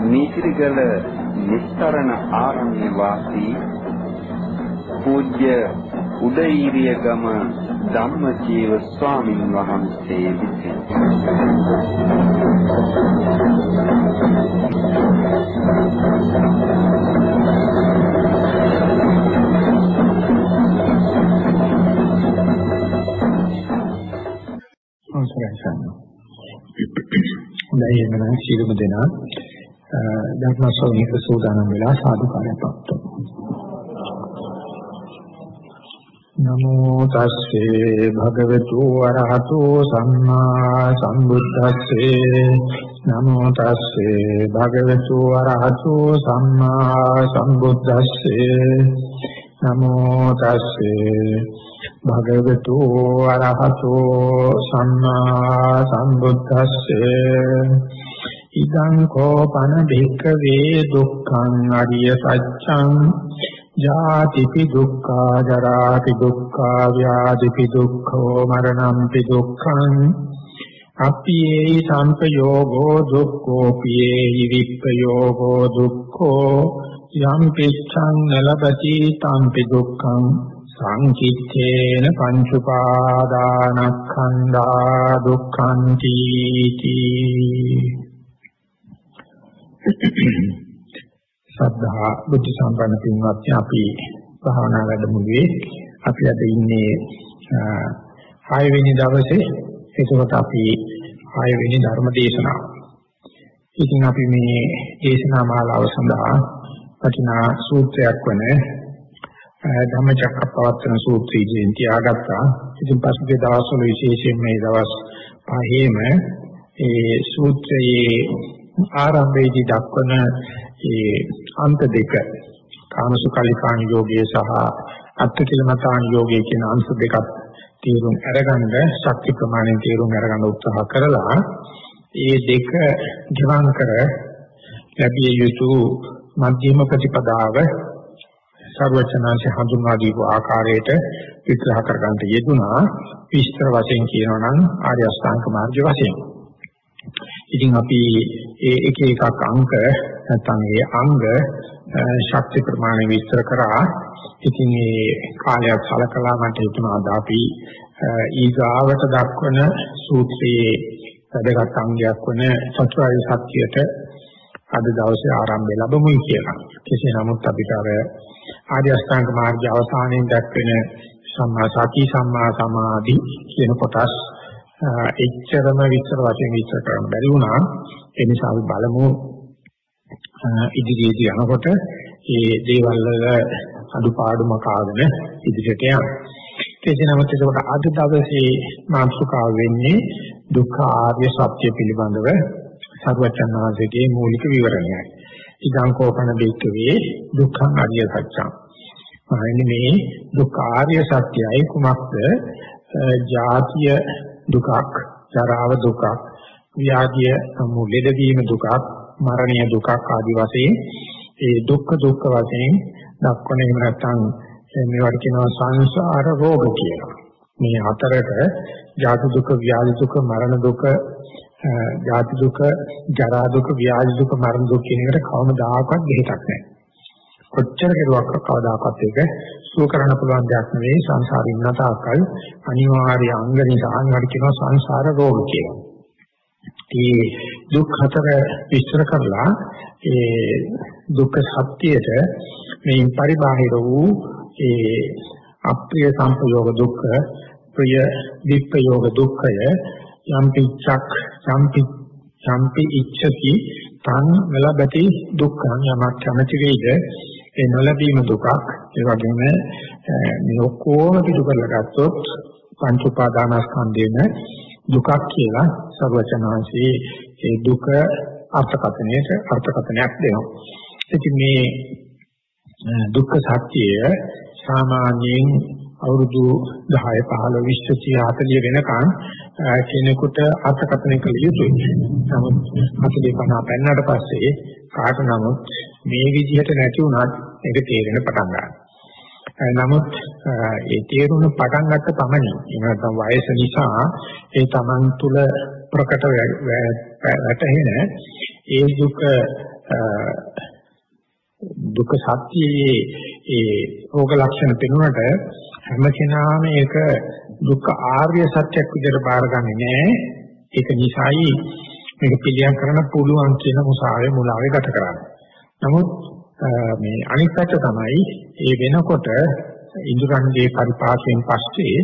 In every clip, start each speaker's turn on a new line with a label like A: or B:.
A: නීතිගල නිස්තරණ ආරණ්‍ය වාසී පූජ්‍ය උදේීරිය ගම ධම්මජීව ස්වාමින් වහන්සේ විසින්.
B: හොඳයි එහෙනම් සියලුම දෙනා ධර්ම ශ්‍රවණික සූදානම් වෙලා සාදුකාරයක් පවත්වමු. නමෝ තස්සේ භගවතු වරහතෝ සම්මා සම්බුද්දස්සේ. නමෝ තස්සේ භගවතු වරහතෝ සම්මා සම්බුද්දස්සේ. නමෝ තස්සේ භගවතු අරහතෝ සම්මා සම්බුද්දස්සේ. ඉදං කෝපන භික්ඛවේ දුක්ඛං අරිය සත්‍යං ජාතිපි දුක්ඛා ජරාපි දුක්ඛා ව්‍යාධිපි දුක්ඛෝ මරණම්පි දුක්ඛං අප්පියේ සංපයෝගෝ දුක්ඛෝ පියේ විප්පයෝගෝ දුක්ඛෝ යම් පිච්ඡං නලපති තම්පි දුක්ඛං සංකිච්ඡේන පංච උපාදානස්කන්ධා දුක්ඛං තීති සද්ධා බුද්ධ සම්පන්න පින්වත්නි අපි භාවනා වැඩමුළුවේ අපි අද ඉන්නේ 6 වෙනි දවසේ ඒකත් අපි 6 වෙනි ධර්ම දේශනාව. ඉතින් අපි මේ දේශනා මාලාව සඳහා වටිනා සූත්‍රයක් වන ධම්මචක්කප්පවත්තන සූත්‍රය ඉදිරියෙන් තියාගත්තා. ඉතින් පසුගිය දවස්වල විශේෂයෙන් මේ දවස් පහේම ඒ සූත්‍රයේ ආරම්භයේදී දක්වන ඒ අන්ත දෙක කාමසුකල්ලිකාණ යෝගයේ සහ අත්තිකිලමතාණ යෝගයේ කියන අංශ දෙකක් තීරුම් අරගන්න ශක්ති ප්‍රමාණයෙන් තීරුම් අරගන්න උත්සාහ කරලා ඒ දෙක ජීවම් කර ලැබිය යුතු මධ්‍යම ප්‍රතිපදාව සර්වචනාංශ හඳුන්වා දීපු ආකාරයට විග්‍රහ කරගන්න යෙදුනා විස්තර වශයෙන් කියනවා නම් ආර්ය අෂ්ටාංග මාර්ගය වශයෙන්. ඉතින් අපි ඒ එක එකක් අංක නැත්නම් ඒ අංග ශක්ති ප්‍රමාණය විස්තර කරා. ඉතින් මේ කාලයක් සලකලා මට හිතුණා අපි ඊගාවට දක්වන සූත්‍රයේ වැදගත් අංගයක් වන චතුරාර්ය සත්‍යයට අද දවසේ ආරම්භය ලැබමුයි කියලා. කෙසේ නමුත් අපිට අර ආර්ය අෂ්ටාංග මාර්ගය අවසානයේ දක්වන සම්මා සති සම්මා සමාධි කියන කොටස් එච්චරම විස්තර වශයෙන් විස්තර කරන්න බැරි වුණා. ඒ නිසා අපි බලමු ඉදිරියේදී යනකොට මේ දේවල් වල අඩුපාඩුම කාගෙන ඉදිරියට යන්න. කෙසේ නමුත් ඒකට අද දවසේ මාතෘකාව වෙන්නේ දුක්ඛ ආර්ය සත්‍ය පිළිබඳව සර්වචන්නාංශයේ මූලික විවරණයයි. ඉදං කෝපන බේකවේ දුක්ඛං ආර්ය සත්‍යං. මහන්නේ මේ දුක්ඛ ආර්ය සත්‍යයි කුමක්ද? ජාතිය දුකක්, ජරාව දුකක්, ව්‍යාධිය මුලෙදවීම දුකක්, මරණය දුකක් ආදී වශයෙන් ඒ දුක්ඛ දුක්ඛ වශයෙන් දක්වන එහෙම නැත්නම් මේවට කියනවා සංසාර රෝග කියලා. මේ හතරට ජාති දුක, ව්‍යාධි දුක, මරණ දුක, ජාති දුක, ජරා දුක, ව්‍යාධි දුක, මරණ දුක කියන එකට කවමදාකවත් දෙහිතක් නැහැ. කොච්චර කෙරුවක් කවදාකවත් ඒක සුව කරන්න පුළුවන් දෙයක් නෙවෙයි සංසාරේ ඉන්න තාක්කල් අනිවාර්ය අංග නිසා අනිවාර්ය කියනවා සංසාර රෝග කියලා. මේ දුක් හතර විස්තර කරලා ඒ දුක්ඛ සත්‍යයට මේ පරිබාහිර වූ ඒ අප්‍රිය සංපයෝග දුක්ඛ ප්‍රිය විප්‍රයෝග දුක්ඛය යම් පිච්ඡක් සම්පි සම්පි ඉච්ඡති තං වලබති දුක්ඛං යමක් කැමති වේද ඒ නොලැබීම දුකක් ඒ වගේම මේ ඔක්කොම පිටු කරලා ගත්තොත් පංච උපාදානස්කන්ධේන දුකක් කියලා සර්වචනාංශී ඒ දුක අර්ථකථනයට අර්ථකථනයක් දෙනවා. ඉතින් මේ දුක්ඛ සත්‍යය සාමාන්‍යයෙන් අවුරුදු 10 15 20 30 40 වෙනකන් කෙනෙකුට අර්ථකථනය කළ යුතුයි. නමුත් 40 50 පෙන්නට පස්සේ කාට නමුත් මේ විදිහට නැති වුණත් ඒක තේරෙන පටන් ගන්නවා. නමුත් ඒ තේරුණ පටන් ගත්ත පමණින් එහෙම නැත්නම් වයස නිසා ඒ Taman තුල ප්‍රකට වැටහෙන ඒ දුක දුක සත්‍යයේ ඒ රෝග ලක්ෂණ පෙනුනට හැම කෙනාම ඒක දුක්ඛ ආර්ය සත්‍යයක් විදිහට බාරගන්නේ නැහැ. ඒක නිසායි මේක පිළියම් කරන්න පුළුවන් කියන මුසාවේ මුලාවේ ගත කරන්නේ. නමුත් මේ අනිත් පැත්ත තමයි ඒ වෙනකොට ඉන්ද්‍රයන්ගේ පරිපාකයෙන් පස්සේ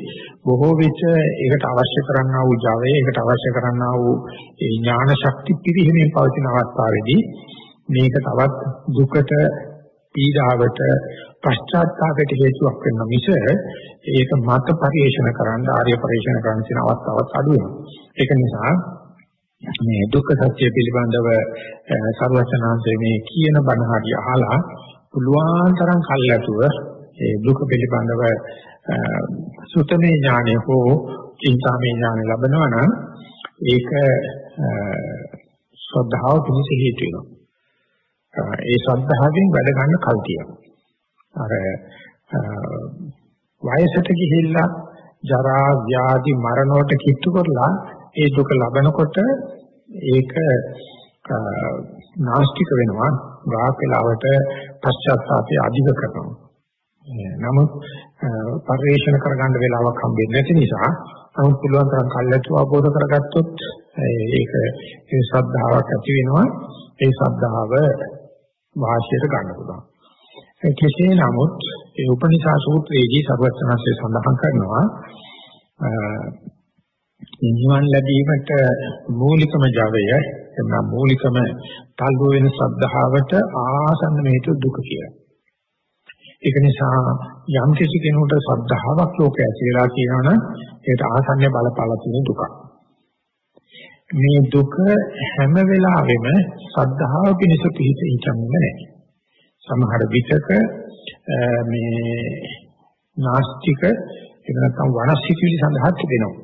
B: බොහෝ විට ඒකට අවශ්‍ය කරන්නා වූ Java ඒකට අවශ්‍ය කරන්නා වූ ඒ ඥාන ශක්ති පිරිහීමේ පවතින අවස්ථාවේදී මේක තවත් දුකට පීඩාවට පශ්චාත්තාපයට හේතුවක් වෙන මිස ඒක මත පරිේශන කරන්න ආර්ය පරිේශන කරන්න තියෙන අවස්ථාවක් අඩු වෙනවා. ඒක නිසා මේ දුක්ඛ සත්‍ය පිළිබඳව සර්වචනාංශයේ මේ කියන බණ හරි අහලා පුළුවන් තරම් කල්ැතුව ඒ දුක පිළිබඳව සුතමේ ඥානය හෝ චින්තාමේ ඥානය ලැබනවා නම් ඒක ශ්‍රද්ධාව පිණිස හේතු වෙනවා. ඒ ශ්‍රද්ධාවෙන් වැඩ ගන්න කල් තියෙනවා. අර වයසට ගිහිල්ලා ජරා ව්‍යාධි මරණයට කිට්ටු කරලා ඒ දුක ලබනකොට ඒක නාස්තික වෙනවා. ගාක් වෙලාවට පශ්චාත්තාපය අධික කරනවා. නමුත් පරිේශන කරගන්න වෙලාවක් හම්බෙන්නේ නැති නිසා නමුත් පුළුවන් තරම් කල්ැතු අවබෝධ කරගත්තොත් ඒක ඒ ශ්‍රද්ධාවක් ඇති වෙනවා. ඒ ශ්‍රද්ධාව වාසියට ගන්න පුළුවන් කෙසේ නමුත් ඒ උපනිෂා සූත්‍රයේදී සර්වඥාන්සේ සඳහන් කරනවා නිවන් ලැබීමට මූලිකම ජවය එනම් මූලිකම තල්ලු වෙන ශ්‍රද්ධාවට ආසන්න හේතු දුක කියලා. ඒක නිසා යම් කිසි කෙනෙකුට ශ්‍රද්ධාවක් ලෝකයේ ඇති වෙලා කියනවනම් ඒකට ආසන්න බලපාල තියෙන දුකක්. මේ දුක හැම වෙලාවෙම ශ්‍රද්ධාව පිණිස පිහිට හිතන්නේ නැහැ. සමහර විචක මේ නාස්තික එහෙම නැත්නම් වනස්සිකවිලි සඳහා තිබෙනවා.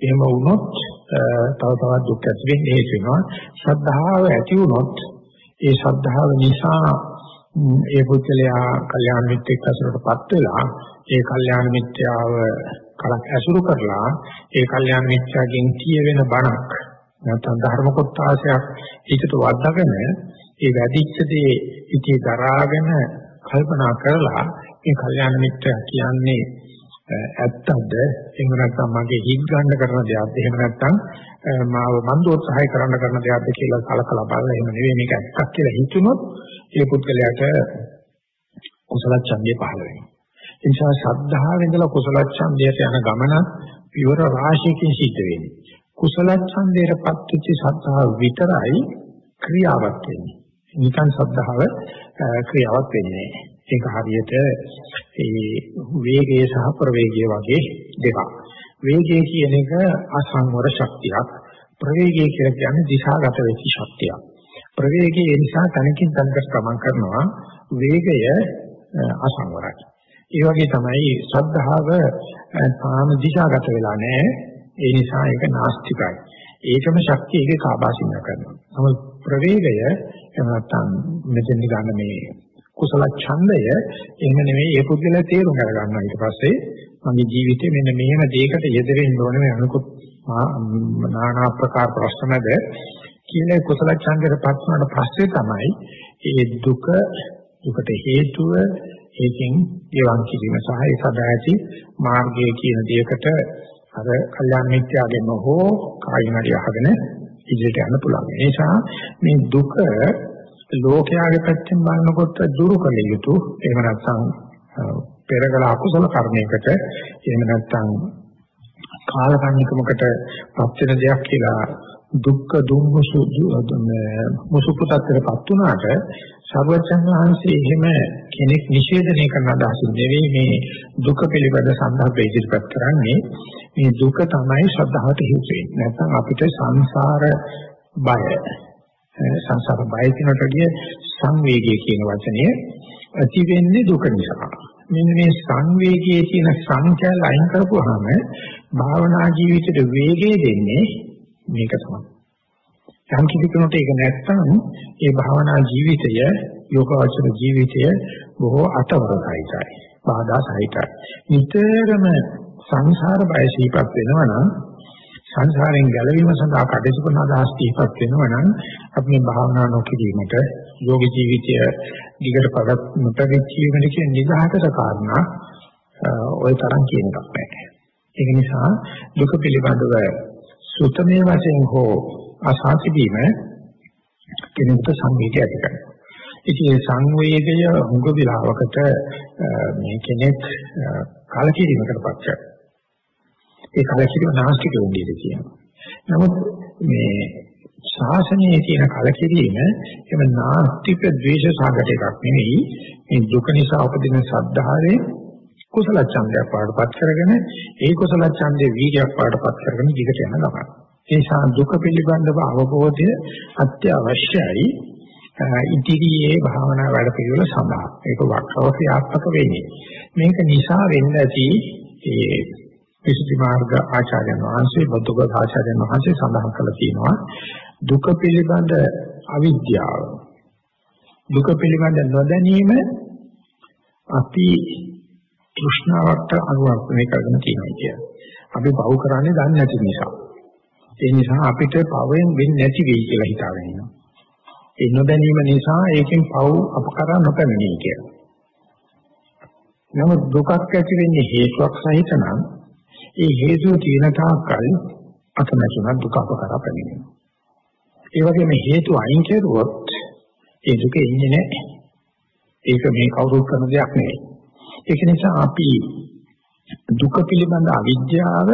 B: එහෙම වුණොත් තව තවත් දුක් ඇති වෙන්නේ හේතු වෙනවා. ශ්‍රද්ධාව ඇති වුණොත් ඒ ශ්‍රද්ධාව නිසා ඒ පුද්ගලයා කල්යාණ මිත්‍රෙක් අසුරටපත් වෙලා ඒ කල්යාණ මිත්‍යාව කලක් ඇසුරු කරලා ඒ කල්යාණ මිත්‍යාගෙන් කියවෙන බණක් නැත්නම් ධර්ම කොටාසයක් හිතට වද්දාගෙන ඒ වැඩිච්ච දේ ඉති දරාගෙන කල්පනා කරලා මේ කල්යාණ මිත්‍යා කියන්නේ ඇත්තද එහෙම නැත්නම් මගේ හිත් ගන්න කරන දෙයක්ද එහෙම නැත්නම් මාව මන්දෝත්සහය කරන්න කරන දෙයක්ද කියලා කලකලා බලලා එහෙම නෙවෙයි මේක ඇත්තක් කියලා හිතුනොත් ඒ පුද්ගලයාට කුසල ඡන්දය පහළ වෙනවා. ඒ නිසා ශ්‍රද්ධාවෙන් ඉඳලා කුසල ඡන්දයට යන ගමන පියවර රාශියකින් සිද්ධ වෙන්නේ. කුසල ඡන්දයටපත් වෙච්ච ශ්‍රද්ධාව විතරයි ක්‍රියාවක් වෙන්නේ. නිකන් ශ්‍රද්ධාව ක්‍රියාවක් වෙන්නේ නැහැ. ඒක හරියට ඒ වේගය සහ ප්‍රවේගය වගේ දෙකක්. වේගය කියන එක අසංවර ශක්තියක්. ප්‍රවේගය කියලා කියන්නේ දිශාගත වෙච්ච ශක්තියක්. ප්‍රවේගය ඒ නිසා තනකින් තනකට ගමන් කරනවා. වේගය අසංවරයි. ඒ වගේ තමයි ශ්‍රද්ධාව තාම දිශාගත වෙලා නැහැ. ඒ නිසා ඒක නාස්තිකයි. ඒකම ශක්තිය ඒකේ කාබාසින්න කරනවා. නමුත් ප්‍රවේගය එහෙම නැත්නම් මෙතෙන් ගන්න මේ කුසල ඡන්දය එහෙම නෙවෙයි ඒ පුද්ගලයා තේරුම් ගන්නවා ඊට පස්සේ මගේ ජීවිතේ මෙන්න මෙහෙම දෙයකට යෙදෙන්න ඕනේ මේ අනුකුත් নানা ආකාර ප්‍රශ්නද කියන කුසල ඡන්දයට පත් වුණාට පස්සේ තමයි ඒ දුක දුකට හේතුව ඒකෙන් ගෙවන් කිරීම සහ ඒ සදා ඇති මාර්ගය කියන දෙයකට අර කල්යාණ මිත්‍යාගෙම හෝ කායින් හරි අහගෙන ඉදිරියට යන්න පුළුවන්. ඒ නිසා මේ දුක ලෝකයාගේ පැත්තෙන් බලනකොට දුරු කළ යුතු එහෙම නැත්නම් පෙරකල අකුසල කර්මයකට එහෙම නැත්නම් කාලකන්නිකමකට පත් වෙන දෙයක් කියලා දුක්ඛ දුම්මුසු මුසුපුතතරපත් උනාට සර්වචන් වහන්සේ එහෙම කෙනෙක් නිෂේධනය කරන අදහසින් නෙවෙයි මේ දුක පිළිබඳ සම්බන්ධ ඉදිරිපත් කරන්නේ මේ දුක තමයි ශ්‍රද්ධාවට හේතු වෙන්නේ නැත්නම් අපිට සංසාර බය සංසාර බය කියනට ගිය සංවේගය කියන වචනය ඇති වෙන්නේ දුක නිසා. මෙන්න මේ සංවේගයේ තියෙන සංඛ්‍යාව අයින් කරපුවාම භාවනා ජීවිතේට වේගය දෙන්නේ මේක තමයි. යම් කිසි කෙනෙකුට ඒක නැත්නම් ඒ භාවනා ජීවිතය යෝගාචර ජීවිතය බොහෝ අතවරයි. බාධා සහිතයි. නිතරම සංසාර බය සිහිපත් වෙනවා නම් සංසාරයෙන් ගැලවීම සඳහා කටයුතු කරන අදහස් දීපත් වෙනවා නම් අපි මේ භාවනා නොකිරීමට යෝග ජීවිතය දිගට පවත් නොපැවිදීමට කියන නිදහසට කාරණා ওই තරම් කියන එකක් නැහැ. ඒක නිසා දුක පිළිබඳව සුතමේ වශයෙන් හෝ අසාසිදීම කෙනෙකුට සංවේගය ඇති කරනවා. ඉතින් සංවේගය හුඟ විලාවකට මේ කෙනෙක් කලකිරීමකටපත් කරනවා. ඒ කලකිරීම නාස්තික වෙන්නේ කියනවා. නමුත් මේ ශාසනයේ තියෙන කලකිරීම එම නාස්තික ද්වේෂ සාගත එකක් නෙවෙයි. මේ දුක නිසා උපදින සද්ධාවේ කුසල ඡන්දයක් පාඩපත් කරගෙන ඒ කුසල ඡන්දේ වීර්යයක් පාඩපත් කරගෙන දිගට යන ගමන. ඒ නිසා දුක පිළිබඳව අවබෝධය අත්‍යවශ්‍යයි. ඉදිරියේ භාවනා වැඩ පිළිවෙල සඳහා ඒක වක්‍රව ක්‍රියාත්මක වෙන්නේ. මේක නිසා වෙන්න ඇති ඒ විසුද්ධි මාර්ග ආචාර්යයන් වහන්සේ බුද්ධඝෝෂ ආචාර්යයන් වහන්සේ සඳහන් කළා තියෙනවා දුක පිළිබඳ අවිද්‍යාව දුක පිළිබඳ නොදැනීම අපි තෘෂ්ණාවට අනුවර්තනය කරගෙන තියෙනවා කියන්නේ. අපි පව කරන්නේ දන්නේ නැති නිසා. ඒ නිසා අපිට පවෙන් වෙන්නේ නැති වෙයි කියලා හිතාගෙන ඉන්නවා. ඒ නොදැනීම නිසා ඒකෙන් පව අපකරා නොපැමිණී කියලා. නමුත් දුකක් ඇති වෙන්නේ හේතුවක් සහිත නම් ඒ හේතුව තියෙන තාක්කල් අතනසුන දුක අපකරා පැමිණෙනවා. ඒ වගේම හේතු අයින් කෙරුවොත් ඒ දුක ඉන්නේ නැහැ. ඒක මේ කවුරුත් කරන දෙයක් නෙවෙයි. ඒක නිසා අපි දුක පිළිබඳ අවිද්‍යාව